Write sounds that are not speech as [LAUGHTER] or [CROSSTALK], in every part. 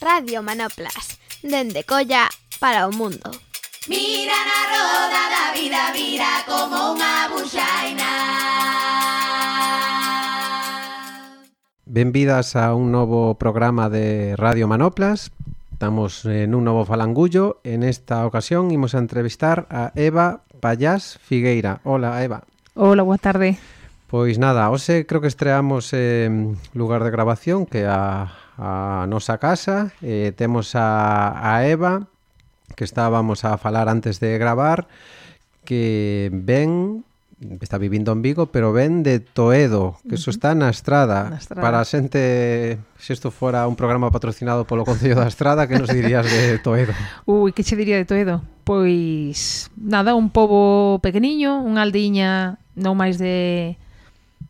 Radio Manoplas, dende Colla para o mundo. Mira na roda da vida, vira como unha buxaina. Benvidas a un novo programa de Radio Manoplas. Estamos en un novo falangullo. En esta ocasión imos a entrevistar a Eva Payás Figueira. Hola, Eva. Hola, boa tarde. Pois nada, hoxe creo que estreamos eh, lugar de grabación que a, a nosa casa eh, temos a, a Eva que estábamos a falar antes de gravar que ven está vivindo en Vigo, pero ven de Toedo, que eso está na Estrada. Na Estrada. Para a xente, se isto fora un programa patrocinado polo Concello da Estrada, que nos dirías de [LAUGHS] Toedo? Ui, que che diría de Toedo? Pois, nada, un pobo pequeniño, unha aldiña non máis de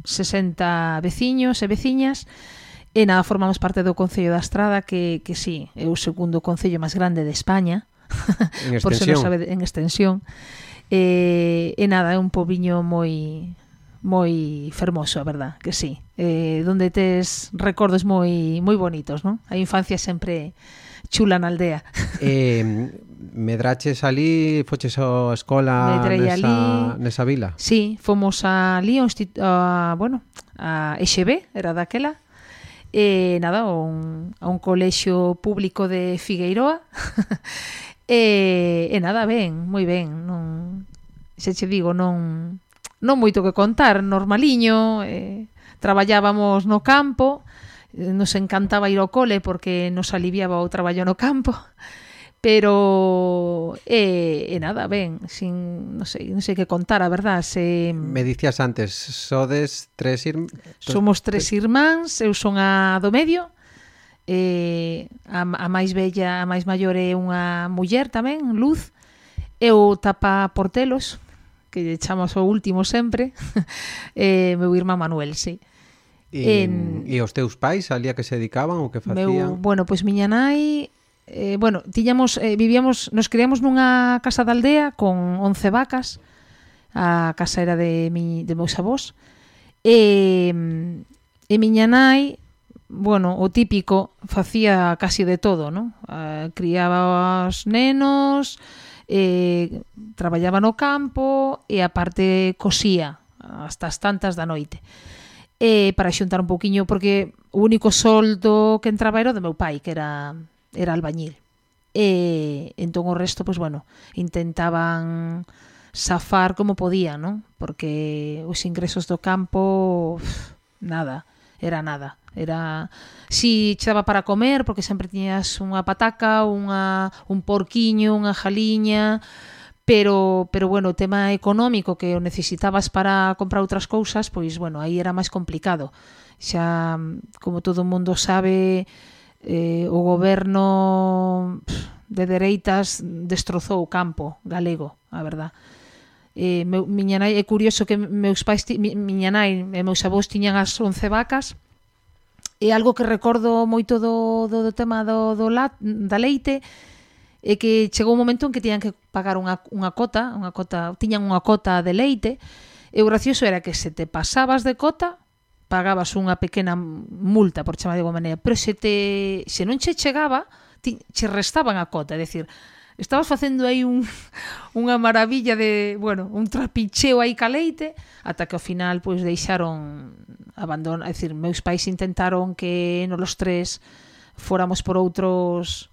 60 veciños e veciñas, E nada, formamos parte do Concello da Estrada, que, que sí, é o segundo concello máis grande de España, en extensión. [LAUGHS] por se non sabe, en extensión. E, e nada, é un pobiño moi moi fermoso, a verdad, que sí. Eh, donde tes recordos moi moi bonitos, non? A infancia sempre chula na aldea. [LAUGHS] Eh, medraches ali, foches a escola Medrei nesa, ali, nesa vila? Sí, fomos ali ao, institu, a, bueno, a EXB, era daquela, eh, nada, a un, a un colexio público de Figueiroa. [LAUGHS] E, eh, e nada, ben, moi ben. Non, xa che digo, non non moito que contar, normaliño eh, traballábamos no campo. Eh, nos encantaba ir ao cole porque nos aliviaba o traballo no campo. Pero e, e nada, ben, sin, non sei, non sei que contar, a verdad, se Me dicías antes, sodes tres ir... Somos tres irmáns, eu son a do medio. Eh, a, a máis bella, a máis maior é unha muller tamén, Luz. Eu tapa portelos, que lle chamas o último sempre. [LAUGHS] eh, meu irmán Manuel, si. Sí. E, en... e os teus pais, alía que se dedicaban ou que facían? Meu, bueno, pois miña nai eh, bueno, tiñamos eh, vivíamos, nos criamos nunha casa da aldea con 11 vacas. A casa era de mi de meus avós. E e miña nai Bueno, o típico facía casi de todo, ¿no? Eh, criaba os nenos, eh, traballaba no campo e aparte cosía hasta as tantas da noite. Eh, para xuntar un pouquiño, porque o único soldo que entraba era o do meu pai, que era era albañil. E entón o resto, pois bueno, intentaban safar como podían, non? Porque os ingresos do campo nada, era nada. Era si che daba para comer porque sempre tiñas unha pataca, unha un porquiño, unha jaliña, pero pero bueno, o tema económico que o necesitabas para comprar outras cousas, pois bueno, aí era máis complicado. Xa como todo o mundo sabe, eh, o goberno de dereitas destrozou o campo galego, a verdad. Eh, meu, miña nai, é curioso que meus pais, ti, mi, miña nai e meus avós tiñan as 11 vacas, e algo que recordo moito do, do, do tema do, do la, da leite, é que chegou un momento en que tiñan que pagar unha, unha cota, unha cota, tiñan unha cota de leite, e o gracioso era que se te pasabas de cota, pagabas unha pequena multa, por chamar de alguma maneira, pero se, te, se non che chegaba, ti, che restaban a cota, é dicir, estabas facendo aí un, [LAUGHS] unha maravilla de, bueno, un trapicheo aí caleite, ata que ao final pois deixaron abandono, é dicir, meus pais intentaron que non los tres fóramos por outros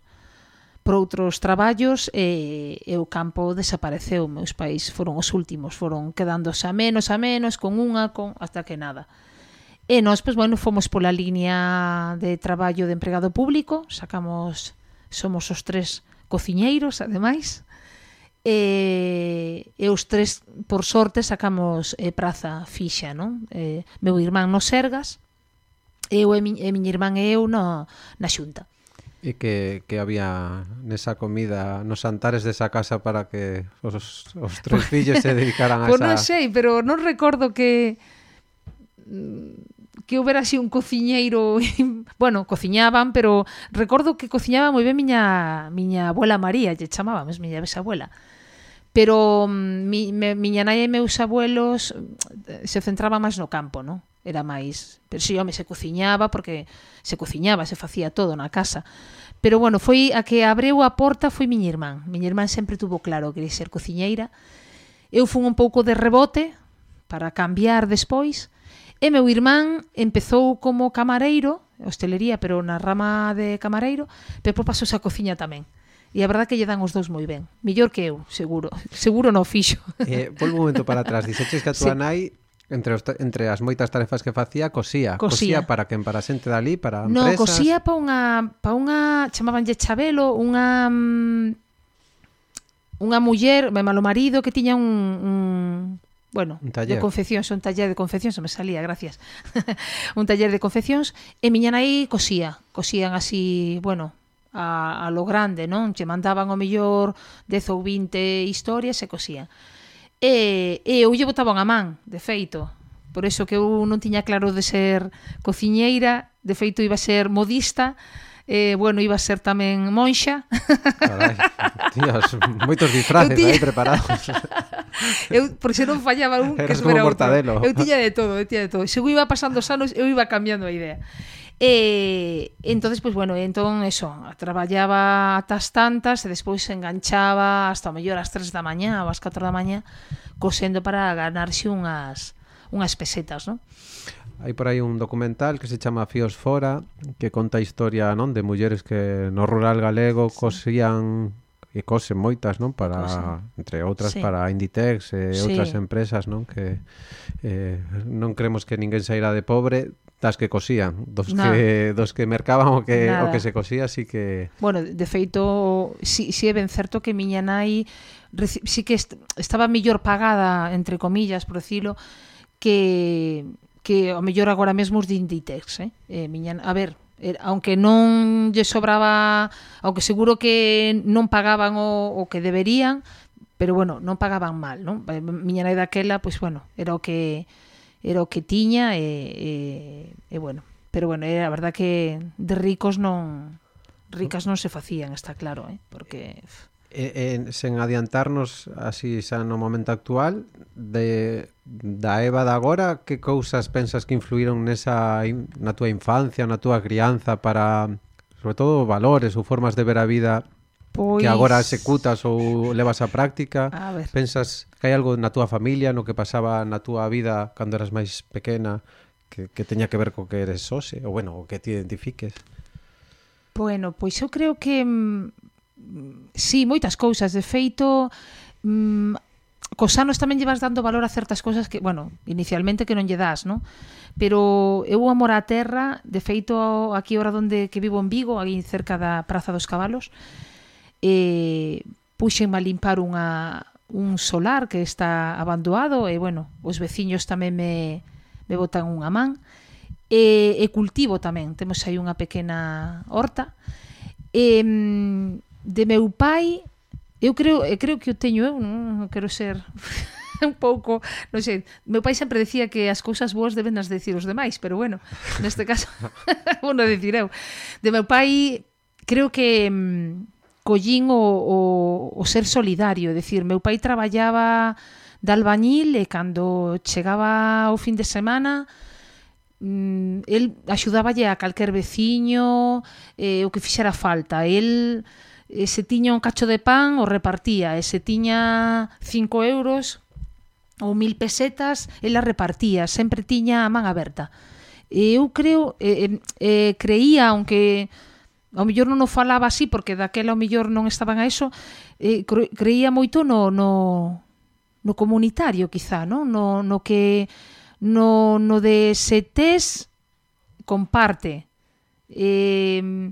por outros traballos e, e o campo desapareceu. Meus pais foron os últimos, foron quedándose a menos, a menos, con unha, con hasta que nada. E nós, pois, bueno, fomos pola liña de traballo de empregado público, sacamos, somos os tres cociñeiros, ademais, e, e os tres, por sorte, sacamos eh, praza fixa, non? Eh, meu irmán no Sergas, eu e, mi, e miña irmán e eu no, na xunta. E que, que había nesa comida, nos santares desa casa para que os, os tres fillos se dedicaran a pois, [LAUGHS] pois esa... Pois non sei, pero non recordo que mm, que houbera así un cociñeiro, [LAUGHS] bueno, cociñaban, pero recordo que cociñaba moi ben miña miña abuela María, lle chamábamos miña bisabuela. Pero mm, mi, me, miña nai e meus abuelos eh, se centraba máis no campo, non? Era máis, pero si, sí, home, se cociñaba porque se cociñaba, se facía todo na casa. Pero bueno, foi a que abreu a porta foi miña irmán. Miña irmán sempre tuvo claro que quería ser cociñeira. Eu fun un pouco de rebote para cambiar despois, E meu irmán empezou como camareiro, hostelería, pero na rama de camareiro, pero depois pasouse a cociña tamén. E a verdade que lle dan os dous moi ben. Mellor que eu, seguro. Seguro no fixo. [LAUGHS] Eh, por un momento para atrás, dixeches que a túa sí. nai Entre, os, entre as moitas tarefas que facía, cosía. Cosía, para quen para xente dali, para no, empresas. No, cosía pa unha, pa unha chamabanlle Chabelo, unha mm, unha muller, meu malo marido que tiña un, un bueno, un taller. de confeccións, [LAUGHS] un taller de confeccións, me salía, gracias. un taller de confeccións e miña nai cosía, cosían así, bueno, a, a lo grande, non? Che mandaban o mellor 10 ou 20 historias e cosían. E, e eu lle botaban a man, de feito. Por iso que eu non tiña claro de ser cociñeira, de feito iba a ser modista, eh, bueno, iba a ser tamén monxa. Carai, tíos, moitos disfraces tiña... aí preparados. eu, por se non fallaba un, Eres que como mortadelo. Outro. Eu tiña de todo, eu tiña de todo. Según iba pasando os anos, eu iba cambiando a idea. E eh, entonces pois pues, bueno, entón eso, traballaba atas tantas e despois se enganchaba hasta o mellor ás 3 da mañá ou ás 4 da mañá cosendo para ganarse unhas unhas pesetas, non? hai por aí un documental que se chama Fíos Fora que conta a historia non de mulleres que no rural galego sí. cosían e cosen moitas, non, para Cosen. entre outras sí. para Inditex e sí. outras empresas, non, que eh, non cremos que ninguén saíra de pobre das que cosían, dos Nada. que dos que mercaban o que Nada. o que se cosía, así que Bueno, de feito, si si é ben certo que miña nai reci... si que est estaba mellor pagada entre comillas, por decirlo, que que o mellor agora mesmo os de Inditex, eh? eh miña, a ver, er, aunque non lle sobraba, aunque seguro que non pagaban o, o que deberían, pero bueno, non pagaban mal, non? Eh, miña nai daquela, pois bueno, era o que era o que tiña e, e, e bueno, pero bueno, era a verdad que de ricos non ricas non se facían, está claro, eh? porque eh, eh, sen adiantarnos así xa no momento actual de da Eva de agora, que cousas pensas que influíron nesa na túa infancia, na túa crianza para sobre todo valores ou formas de ver a vida pois... que agora pois executas ou levas a práctica? A ver. Pensas que hai algo na túa familia, no que pasaba na túa vida cando eras máis pequena que, que teña que ver co que eres hoxe ou bueno, o que te identifiques? Bueno, pois eu creo que mm, sí, moitas cousas. De feito, mm, cos anos tamén llevas dando valor a certas cousas que, bueno, inicialmente que non lle das, non? Pero eu amor á terra, de feito, aquí ora onde que vivo en Vigo, aí cerca da Praza dos Cabalos, eh, puxenme a limpar unha, un solar que está abandoado e, bueno, os veciños tamén me, me botan unha man. E, e cultivo tamén, temos aí unha pequena horta. E, de meu pai, eu creo, eu creo que o teño eu, non quero ser [LAUGHS] un pouco, non sei, meu pai sempre decía que as cousas boas deben as decir os demais, pero bueno, neste caso, [LAUGHS] bueno, decir eu. De meu pai, creo que mm, collín o, o, o ser solidario, decir, meu pai traballaba de albañil e cando chegaba o fin de semana mm, el axudáballe a calquer veciño eh, o que fixera falta. El e se tiña un cacho de pan o repartía, e se tiña 5 euros ou mil pesetas, ela repartía, sempre tiña a man aberta. E eu creo, e, e, creía, aunque ao mellor non o falaba así, porque daquela ao mellor non estaban a eso, e, creía moito no, no, no comunitario, quizá, non? No, no que no, no de se tes comparte. Eh,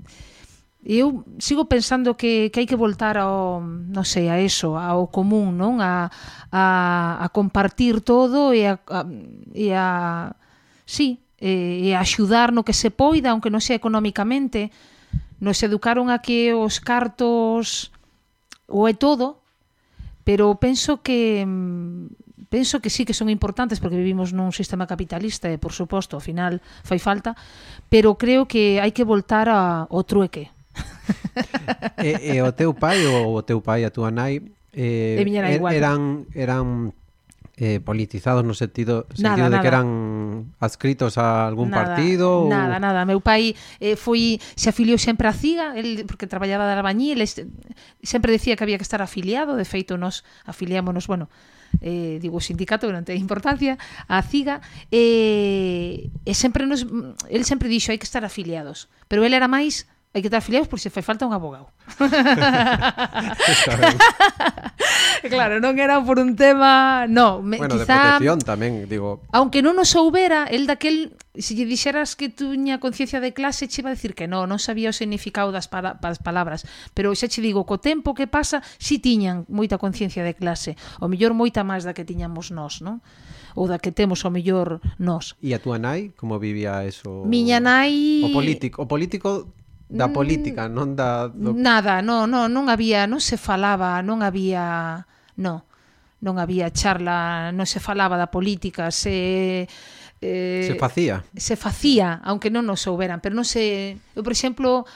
Eu sigo pensando que, que hai que voltar ao, non sei, a eso, ao común, non? A, a, a compartir todo e a, a, e a sí, e, e a axudar no que se poida, aunque non sea económicamente. Nos educaron a que os cartos o é todo, pero penso que penso que sí que son importantes porque vivimos nun sistema capitalista e por suposto ao final fai falta, pero creo que hai que voltar a, ao trueque, [LAUGHS] e, e o teu pai ou o teu pai a túa nai eh, er, eran eran eh, politizados no sentido, sentido nada, de nada. que eran adscritos a algún nada, partido? Nada, ou... nada. Meu pai eh, foi se afiliou sempre a CIGA, el, porque traballaba de albañil, este, sempre decía que había que estar afiliado, de feito nos afiliámonos, bueno, eh, digo, o sindicato que non ten importancia, a CIGA, eh, e sempre nos, el sempre dixo hai que estar afiliados, pero el era máis Hai que estar afiliados por se fai falta un abogado. [LAUGHS] claro, non era por un tema... No, me, bueno, quizá, de protección tamén, digo... Aunque non o soubera, el daquel... Se lle dixeras que tuña conciencia de clase, che iba a decir que non, non sabía o significado das, para, das palabras. Pero xa che digo, co tempo que pasa, si tiñan moita conciencia de clase. O mellor moita máis da que tiñamos nós, non? ou da que temos ao mellor nós. E a túa nai, como vivía eso? Miña nai... O político, o político da mm. política, non da do... Nada, non, non, non había, non se falaba, non había, non. Non había charla, non se falaba da política, se eh, se facía. Se facía, aunque non nos souberan, pero non se, eu por exemplo,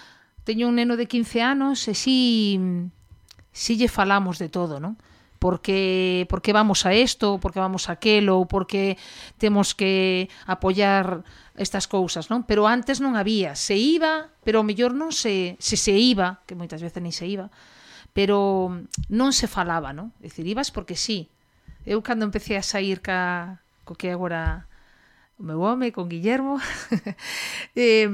teño un neno de 15 anos e si si lle falamos de todo, non? porque porque vamos a isto, porque vamos a aquelo, porque temos que apoiar estas cousas, non? Pero antes non había, se iba, pero ao mellor non se se se iba, que moitas veces nin se iba, pero non se falaba, non? É dicir, ibas porque sí. Eu cando empecé a sair ca co que agora o meu home con Guillermo [LAUGHS] eh,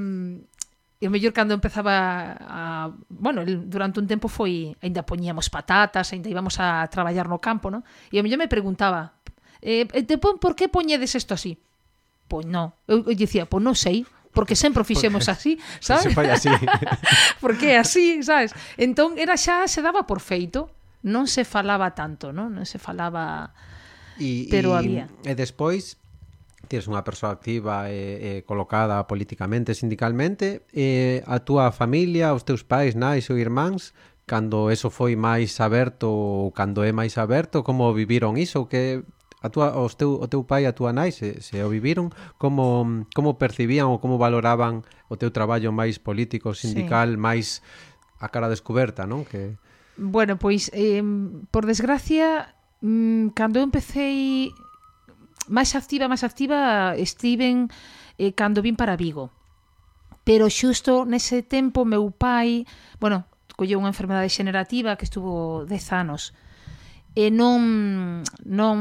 E o mellor cando empezaba a, bueno, el, durante un tempo foi aínda poñíamos patatas, aínda íbamos a traballar no campo, non? E o mellor me preguntaba, eh, eh, te pon por que poñedes isto así? Pois non. Eu, eu dicía, pois non sei, porque sempre o fixemos así, [LAUGHS] sabes? Se así. [LAUGHS] porque é así, sabes? Entón era xa se daba por feito, non se falaba tanto, non? Non se falaba e, pero e, había. E despois Tires unha persoa activa e, e colocada políticamente, sindicalmente, e a túa familia, os teus pais, nais ou irmáns, cando eso foi máis aberto ou cando é máis aberto, como viviron iso? Que a túa, os teu, o teu pai e a túa nai se, se o viviron, como, como percibían ou como valoraban o teu traballo máis político, sindical, sí. máis a cara descoberta, non? Que... Bueno, pois, eh, por desgracia, mmm, cando eu máis activa, máis activa estiven eh, cando vin para Vigo. Pero xusto nese tempo meu pai, bueno, colleu unha enfermedade xenerativa que estuvo 10 anos e non non,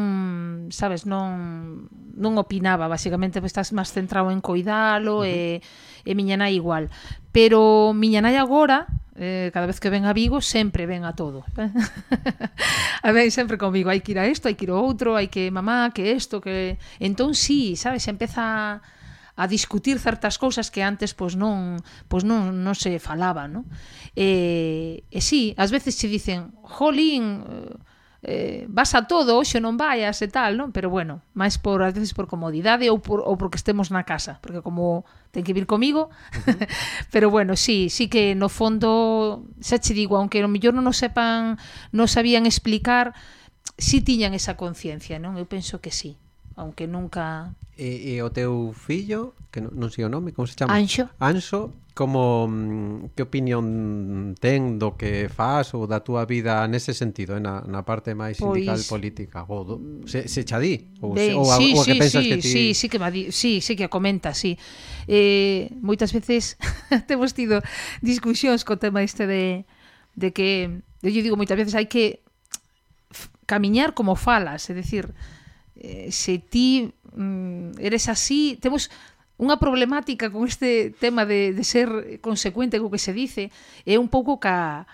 sabes, non non opinaba, basicamente pois estás máis centrado en coidalo uh -huh. e e miña nai igual. Pero miña nai agora Eh, cada vez que ven a Vigo sempre ven a todo. [LAUGHS] a ven sempre comigo, hai que ir a isto, hai que ir a outro, hai que mamá, que isto, que entón si, sí, sabes, empeza a discutir certas cousas que antes pois non pois non non se falaba, non? Eh, e, e si, sí, ás veces se dicen, "Jolín, eh, eh, vas a todo, hoxe non vayas e tal, non? Pero bueno, máis por ás veces por comodidade ou por ou porque estemos na casa, porque como ten que vir comigo. Uh [LAUGHS] -huh. Pero bueno, sí, sí que no fondo, xa che digo, aunque no mellor non o sepan, non sabían explicar, si sí tiñan esa conciencia, non? Eu penso que sí aunque nunca... E, e o teu fillo, que non, non sei o nome, como se chama? Anxo. Anxo, como mm, que opinión ten do que faz ou da túa vida nese sentido, eh? na, na parte máis pois sindical pois... política? Ou do, se, se xa di? Ou, ben, se, ou, sí, a, ou sí, que pensas sí, que ti... Sí, sí que, va di... sí, sí que a comenta, sí. Eh, moitas veces [LAUGHS] temos tido discusións co tema este de, de que, eu digo moitas veces, hai que camiñar como falas, é dicir, eh, se ti mm, eres así, temos unha problemática con este tema de, de ser consecuente co que se dice, é un pouco ca,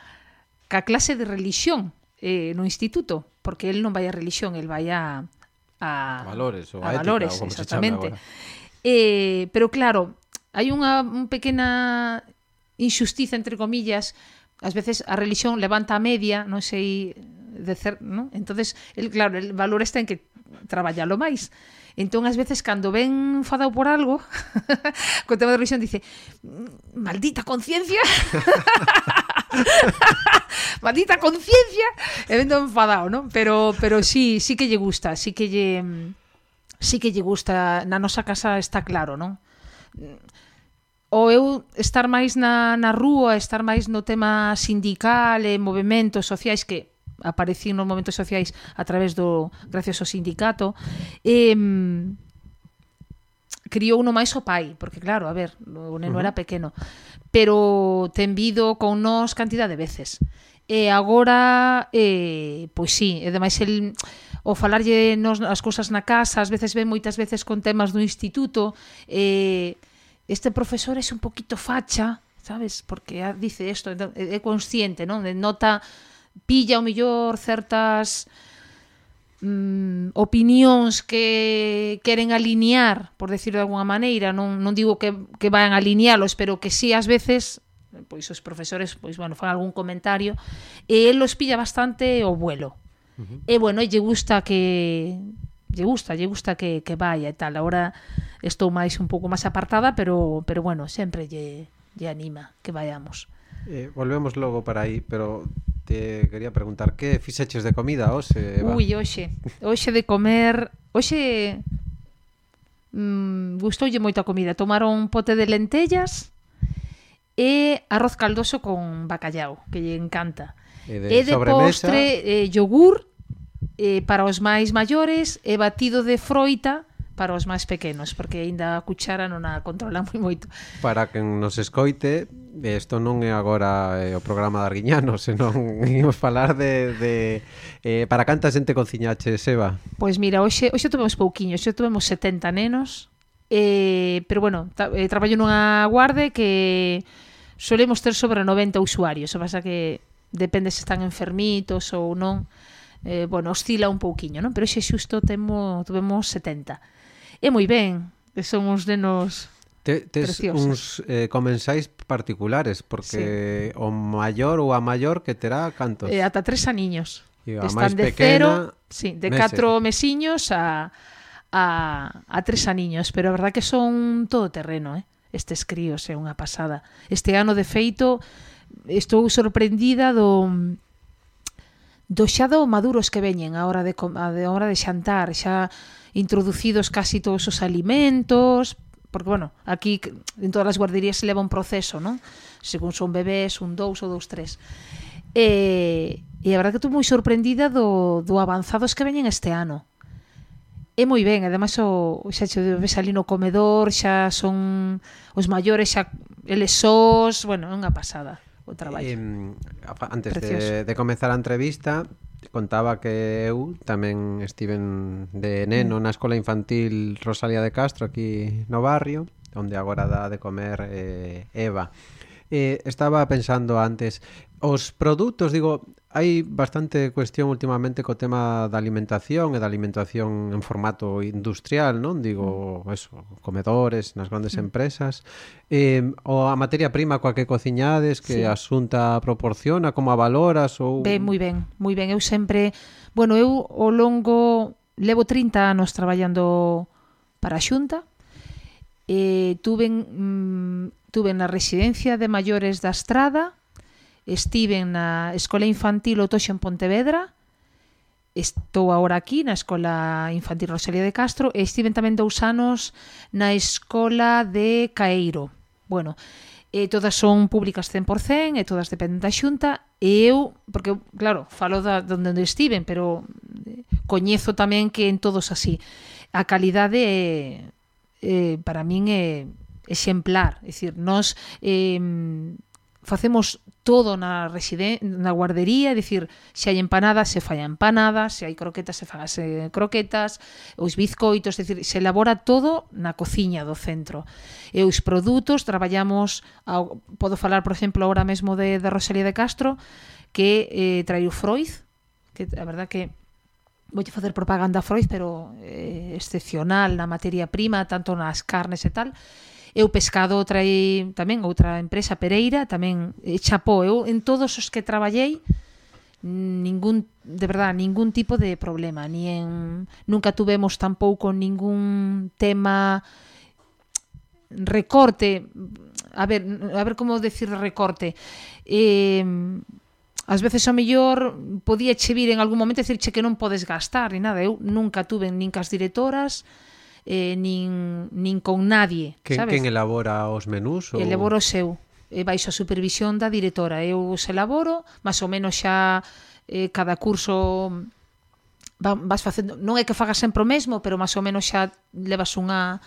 ca clase de religión eh, no instituto, porque el non vai a religión, el vai a, a, a valores, ou a, a ética, valores, ou exactamente. Eh, pero claro, hai unha un pequena injustiza entre comillas, ás veces a religión levanta a media, non sei de cer, ¿no? Entonces, el claro, el valor está en que traballalo máis. Entón, ás veces, cando ven enfadado por algo, [LAUGHS] co tema da religión, dice, mm, maldita conciencia, [LAUGHS] maldita conciencia, e vendo enfadado, non? Pero, pero sí, sí que lle gusta, sí que lle... Sí que lle gusta, na nosa casa está claro, non? o eu estar máis na, na rúa, estar máis no tema sindical e movimentos sociais que aparecín nos momentos sociais a través do gracias ao sindicato e criou uno máis o pai, porque claro, a ver, o neno uh -huh. era pequeno, pero ten vido con nós cantidad de veces. E agora, eh, pois sí, e demais el o falarlle nos as cousas na casa, ás veces ven moitas veces con temas do instituto, eh, este profesor é un poquito facha, sabes? Porque dice isto, é consciente, non? Nota pilla o mellor certas mm, opinións que queren alinear, por decirlo de alguna maneira, non, non digo que, que vayan a alinealos, pero que sí ás veces pois os profesores, pois bueno, fan algún comentario e el los pilla bastante o vuelo. Uh -huh. E bueno, lle gusta que lle gusta, lle gusta que, que vaya e tal. Agora estou máis un pouco máis apartada, pero pero bueno, sempre lle, lle anima que vayamos. Eh, volvemos logo para aí, pero te quería preguntar que fixeches de comida hoxe, Eva? Ui, hoxe. Hoxe de comer... Hoxe mm, gustoulle moito a comida. Tomaron un pote de lentellas e arroz caldoso con bacallao, que lle encanta. E de, e de sobremesa... postre eh, yogur eh, para os máis maiores e batido de froita para os máis pequenos, porque aínda a cuchara non a controla [LAUGHS] moi moito. Para que nos escoite, isto non é agora eh, o programa de Arguiñano, senón [LAUGHS] imos falar de, de eh, para canta xente cociñache, Seba? Pois mira, hoxe, hoxe tuvemos pouquiño, hoxe tuvemos 70 nenos, eh, pero bueno, ta, eh, traballo nunha guarde que solemos ter sobre 90 usuarios, o pasa que depende se están enfermitos ou non, eh, bueno, oscila un pouquiño, non? Pero xe xusto temo, tuvemos 70 E moi ben, son uns nenos Te, tes preciosos. uns eh, comensais particulares, porque sí. o maior ou a maior que terá cantos? Eh, ata tres aniños. E a Están de pequena, cero, sí, de meses. catro mesiños a, a, a tres aniños, pero a verdad que son todo terreno, eh? estes críos, é unha pasada. Este ano, de feito, estou sorprendida do do xa do maduros que veñen a hora de, a hora de xantar, xa introducidos casi todos os alimentos, porque, bueno, aquí en todas as guarderías se leva un proceso, non? Según son bebés, un dous ou dous tres. Eh, e, e a verdade que estou moi sorprendida do, do avanzados que veñen este ano. É moi ben, ademais o, xa xo ves ali no comedor, xa son os maiores, xa eles sós, bueno, é unha pasada o traballo. Eh, antes Precioso. de, de comenzar a entrevista, contaba que eu tamén estiven de neno mm. na escola infantil Rosalía de Castro aquí no barrio, onde agora dá de comer eh, Eva. Eh, estaba pensando antes Os produtos, digo, hai bastante cuestión últimamente co tema da alimentación e da alimentación en formato industrial, non? Digo, mm. eso, comedores nas grandes mm. empresas. Eh, o a materia prima coa que cociñades, que sí. asunta proporciona, como a valoras ou... Ben, moi ben, moi ben. Eu sempre... Bueno, eu ao longo... Levo 30 anos traballando para a Xunta, eh, tuve, mm, tuve na residencia de maiores da Estrada Estiven na Escola Infantil Otoxo en Pontevedra, estou agora aquí na Escola Infantil Rosalía de Castro e estiven tamén dous anos na Escola de Caeiro. Bueno, e todas son públicas 100% e todas dependen da Xunta e eu, porque claro, falo da onde estiven, pero eh, coñezo tamén que en todos así. A calidade é, é para min é exemplar, é dicir, nós eh, facemos todo na residen na guardería, é dicir, se hai empanadas, se falla empanadas, se hai croquetas, se fagase croquetas, os bizcoitos, é dicir, se elabora todo na cociña do centro. E os produtos traballamos, ao, podo falar, por exemplo, agora mesmo de, de Rosalía de Castro, que eh, traiu Freud, que a verdad que voulle facer propaganda a Freud, pero eh, excepcional na materia prima, tanto nas carnes e tal, E o pescado trai tamén outra empresa, Pereira, tamén eh, chapou. Eu en todos os que traballei ningún de verdad, ningún tipo de problema, ni en nunca tuvemos tampouco ningún tema recorte, a ver, a ver como decir recorte. Eh, Ás veces ao mellor podía che vir en algún momento e dicirche que non podes gastar, e nada, eu nunca tuve nin cas directoras, eh, nin, nin con nadie. Quen, sabes? quen elabora os menús? Ou... Elaboro seu e baixo a supervisión da directora. Eu os elaboro, máis ou menos xa eh, cada curso vas facendo, non é que fagas sempre o mesmo, pero máis ou menos xa levas unha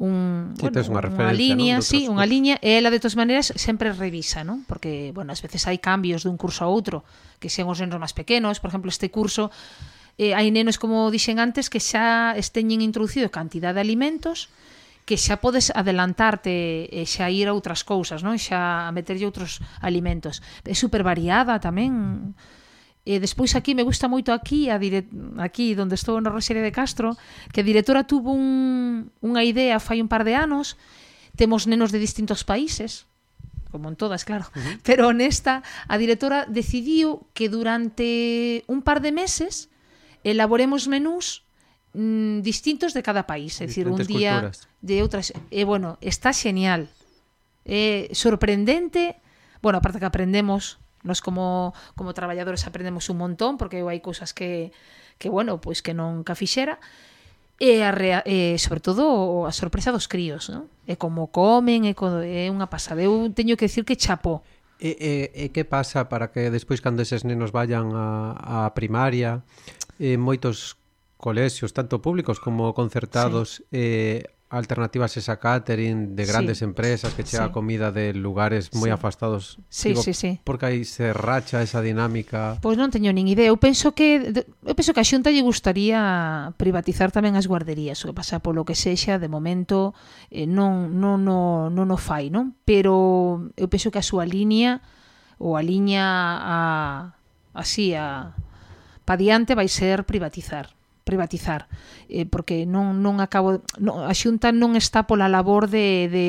un, sí, bueno, unha, unha liña, non? sí, unha liña, e ela de todas maneras sempre revisa, non? Porque, bueno, ás veces hai cambios dun curso a outro, que sean os nenos máis pequenos, por exemplo, este curso eh, hai nenos, como dixen antes, que xa esteñen introducido cantidad de alimentos que xa podes adelantarte e xa ir a outras cousas, non? Xa a meterlle outros alimentos. É super variada tamén. E despois aquí me gusta moito aquí, a dire... aquí onde estou na Roxeria de Castro, que a directora tuvo un, unha idea fai un par de anos, temos nenos de distintos países, como en todas, claro, uh -huh. pero nesta a directora decidiu que durante un par de meses elaboremos menús mmm, distintos de cada país, é dicir, un día culturas. de outras, e eh, bueno, está genial. É eh, sorprendente, bueno, aparte que aprendemos Nos como como traballadores aprendemos un montón porque hai cousas que que bueno, pois que non ca fixera e a rea, e sobre todo a sorpresa dos críos, non? E como comen, e co, é unha pasada. Eu teño que decir que chapó. E, e, e que pasa para que despois cando eses nenos vayan a, a primaria eh, moitos colexios, tanto públicos como concertados, sí. eh, alternativas esa catering de grandes sí. empresas que chega sí. comida de lugares moi sí. afastados. Sí, Digo, sí, sí. Porque aí se racha esa dinámica. Pois pues non teño nin idea. Eu penso que eu penso que a Xunta lle gustaría privatizar tamén as guarderías, o que pasa polo que sexa de momento eh, non non non non o fai, non? Pero eu penso que a súa liña ou a liña a así a pa diante vai ser privatizar privatizar, eh, porque non, non acabo non, a Xunta non está pola labor de, de,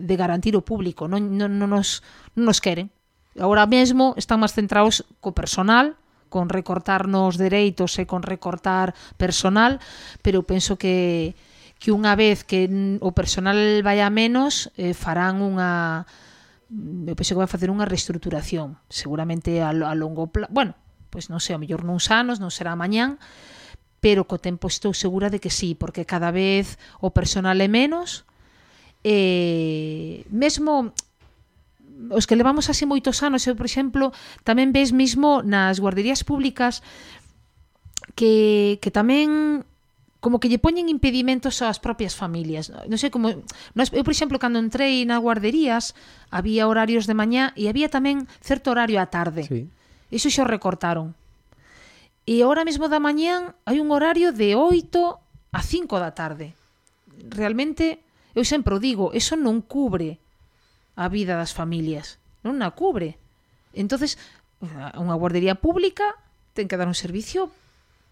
de garantir o público, non, non, non, nos, non nos queren. Agora mesmo están máis centrados co personal, con recortar nos dereitos e con recortar personal, pero penso que que unha vez que o personal a menos, eh, farán unha eu penso que vai facer unha reestruturación, seguramente a, a longo plazo, bueno, pois non sei, a mellor nuns anos, non será mañán, pero co tempo estou segura de que sí, porque cada vez o personal é menos, e mesmo os que levamos así moitos anos, eu, por exemplo, tamén ves mismo nas guarderías públicas que, que tamén como que lle poñen impedimentos ás propias familias. Non sei como nós, eu, por exemplo, cando entrei na guarderías, había horarios de mañá e había tamén certo horario á tarde. Sí. Iso xa o recortaron. E ahora mesmo da mañán hai un horario de 8 a 5 da tarde. Realmente, eu sempre o digo, eso non cubre a vida das familias. Non na cubre. entonces unha guardería pública ten que dar un servicio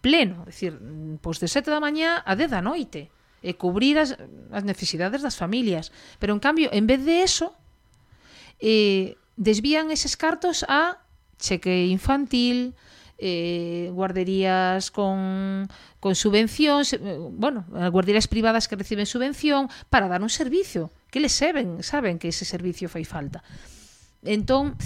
pleno, decir, pois de 7 da mañá a 10 da noite, e cubrir as, as necesidades das familias. Pero, en cambio, en vez de eso, eh, desvían eses cartos a cheque infantil, eh, guarderías con, con subvencións, eh, bueno, guarderías privadas que reciben subvención para dar un servicio, que les saben, saben que ese servicio fai falta. Entón,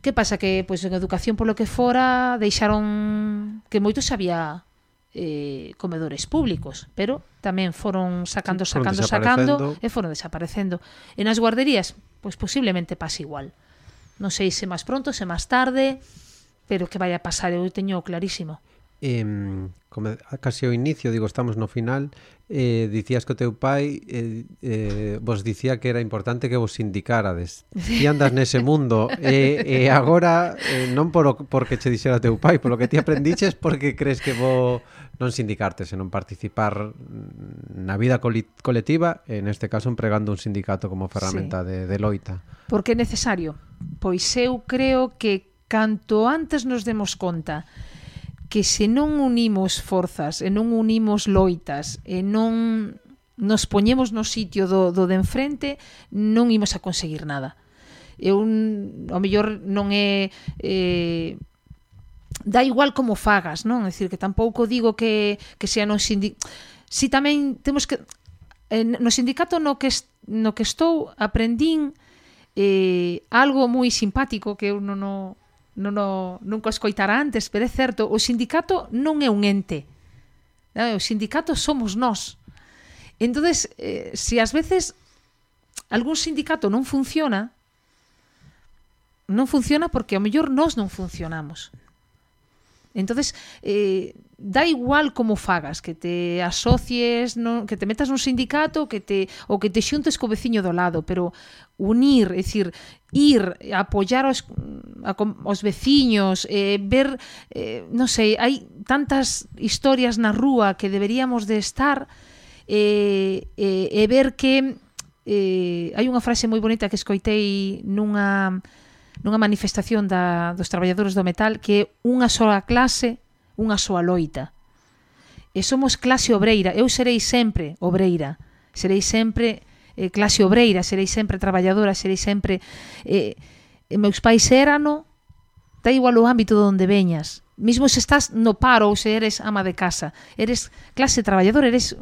que pasa? Que pois, en educación, polo que fora, deixaron que moitos había eh, comedores públicos, pero tamén foron sacando, sacando, foron sacando e foron desaparecendo. E nas guarderías, pois posiblemente pase igual. Non sei se máis pronto, se máis tarde, pero que vai a pasar, eu teño clarísimo. eh, como, casi ao inicio, digo, estamos no final, eh, dicías que o teu pai eh, eh, vos dicía que era importante que vos indicarades. Ti andas nese mundo e eh, eh, agora eh, non por o, porque che dixera teu pai, polo que ti aprendiches porque crees que vou non sindicarte, senón participar na vida colectiva, en este caso empregando un sindicato como ferramenta sí. de, de loita. Porque é necesario. Pois eu creo que canto antes nos demos conta que se non unimos forzas e non unimos loitas e non nos poñemos no sitio do, do de enfrente non imos a conseguir nada eu un, ao mellor non é eh, da igual como fagas, non? É dicir, que tampouco digo que, que sea non sindi... si tamén temos que eh, no sindicato no que, no que estou aprendín eh, algo moi simpático que eu non, non non, o, nunca o escoitara antes, pero é certo, o sindicato non é un ente. Eh, o sindicato somos nós. Entonces, eh, se ás veces algún sindicato non funciona, non funciona porque ao mellor nós non funcionamos. Entonces, eh, da igual como fagas, que te asocies, no, que te metas nun sindicato, que te o que te xuntes co veciño do lado, pero unir, é dicir, ir a apoiar os, a, os veciños, eh, ver, eh, non sei, hai tantas historias na rúa que deberíamos de estar e eh, eh, ver que eh, hai unha frase moi bonita que escoitei nunha nunha manifestación da, dos traballadores do metal que é unha sola clase unha soa loita. E somos clase obreira, eu serei sempre obreira, serei sempre eh, clase obreira, serei sempre traballadora, serei sempre... Eh, eh meus pais erano, da igual o ámbito onde veñas, mismo se estás no paro ou se eres ama de casa, eres clase traballadora, eres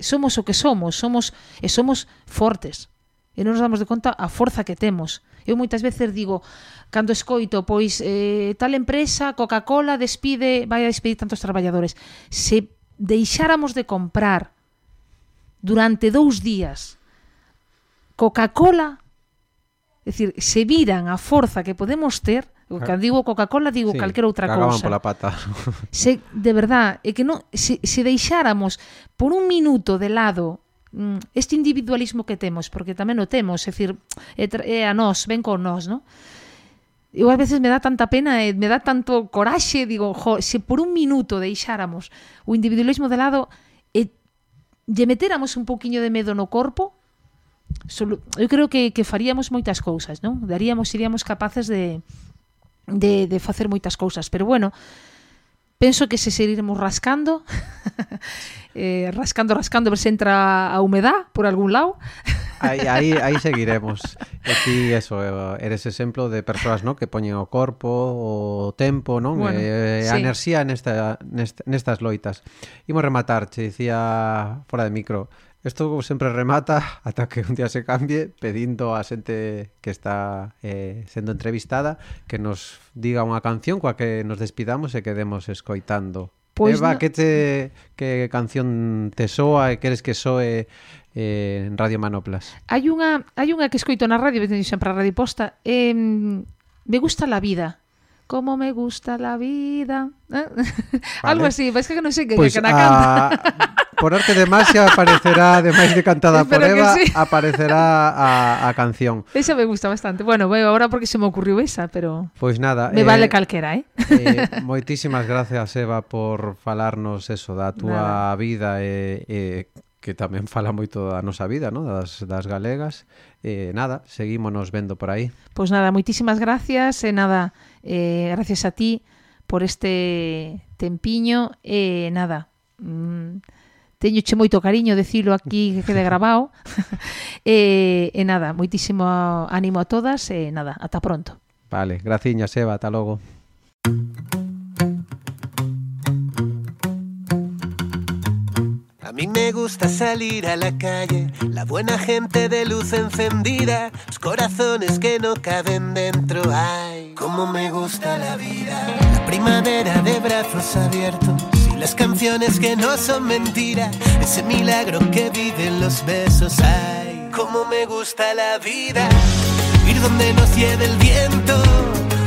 somos o que somos, somos e somos fortes e non nos damos de conta a forza que temos. Eu moitas veces digo, cando escoito, pois eh, tal empresa, Coca-Cola despide, vai a despedir tantos traballadores. Se deixáramos de comprar durante dous días Coca-Cola, é dicir, se viran a forza que podemos ter, ah. O que digo Coca-Cola digo sí, calquera outra cousa. pola pata. Se de verdad, é que non se, se deixáramos por un minuto de lado Mm, este individualismo que temos, porque tamén o temos, é dicir, é a nós, ven con nós, non? Eu ás veces me dá tanta pena e me dá tanto coraxe, digo, jo, se por un minuto deixáramos o individualismo de lado e lle metéramos un poquinho de medo no corpo, solo, eu creo que, que faríamos moitas cousas, non? Daríamos, seríamos capaces de, de, de facer moitas cousas, pero bueno, Penso que se seguiremos rascando, [LAUGHS] eh, rascando, rascando, ver se entra a humedad por algún lado. aí, aí, aí [LAUGHS] seguiremos. E ti, eso, eh, eres exemplo de persoas ¿no? que poñen o corpo, o tempo, non? Bueno, e, eh, sí. a enerxía nesta, nesta, nestas loitas. Imos rematar, che dicía fora de micro, Isto como sempre remata [LAUGHS] ata que un día se cambie pedindo a xente que está eh, sendo entrevistada que nos diga unha canción coa que nos despidamos e quedemos escoitando. Pois Eva, no... que te que canción te soa e queres que soe eh, en Radio Manoplas? Hai unha hai unha que escoito na radio, sempre a radio posta. Eh, me gusta la vida como me gusta la vida. ¿Eh? [LAUGHS] Vale. Algo así, ves que non sei que, pues, que na canta. A... [LAUGHS] Por arte de magia aparecerá, además de cantada [LAUGHS] Espero por Eva, sí. aparecerá a, a canción. Esa me gusta bastante. Bueno, veo ahora porque se me ocurrió esa, pero Pois nada, me eh, vale calquera, eh? eh moitísimas gracias Eva por falarnos eso da túa nada. vida e eh, eh, que tamén fala moito da nosa vida, ¿no? das, das galegas. Eh, nada, seguímonos vendo por aí. Pois pues nada, moitísimas gracias e nada, eh, gracias a ti por este tempiño. E nada, mm, teño che moito cariño decilo aquí que quede [LAUGHS] grabado [LAUGHS] e, e nada, moitísimo ánimo a todas e nada, ata pronto. Vale, graciñas Eva, ata logo. A mí me gusta salir a la calle, la buena gente de luz encendida, los corazones que no caben dentro. Ay, cómo me gusta la vida, la primavera de brazos abiertos y las canciones que no son mentira, ese milagro que viven los besos. Ay, cómo me gusta la vida, ir donde nos lleve el viento,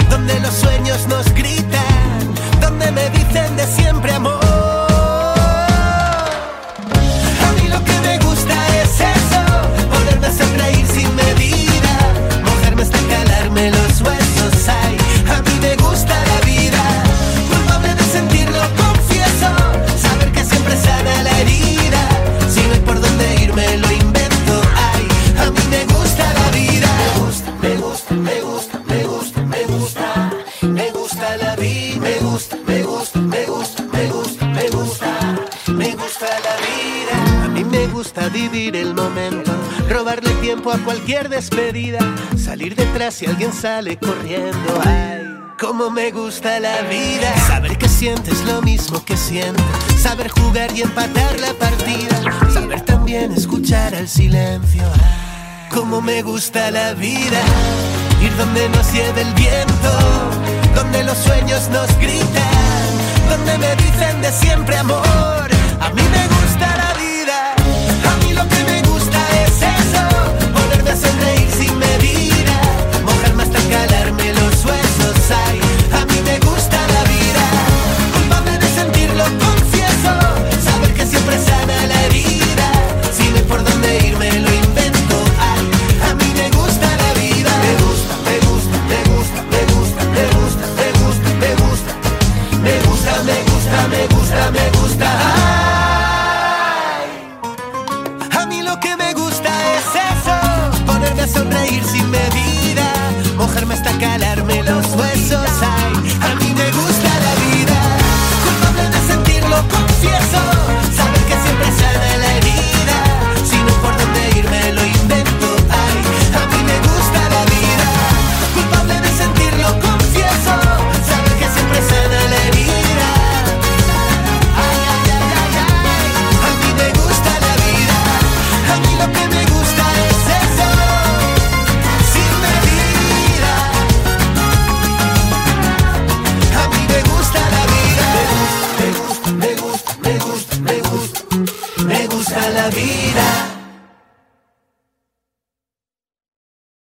donde los sueños nos gritan, donde me dicen de siempre amor. Vivir el momento, robarle tiempo a cualquier despedida, salir detrás si alguien sale corriendo. Ay, cómo me gusta la vida, saber que sientes lo mismo que siento, saber jugar y empatar la partida, saber también escuchar al silencio. Ay, cómo me gusta la vida, ir donde nos lleve el viento, donde los sueños nos gritan, donde me dicen de siempre amor. A mí me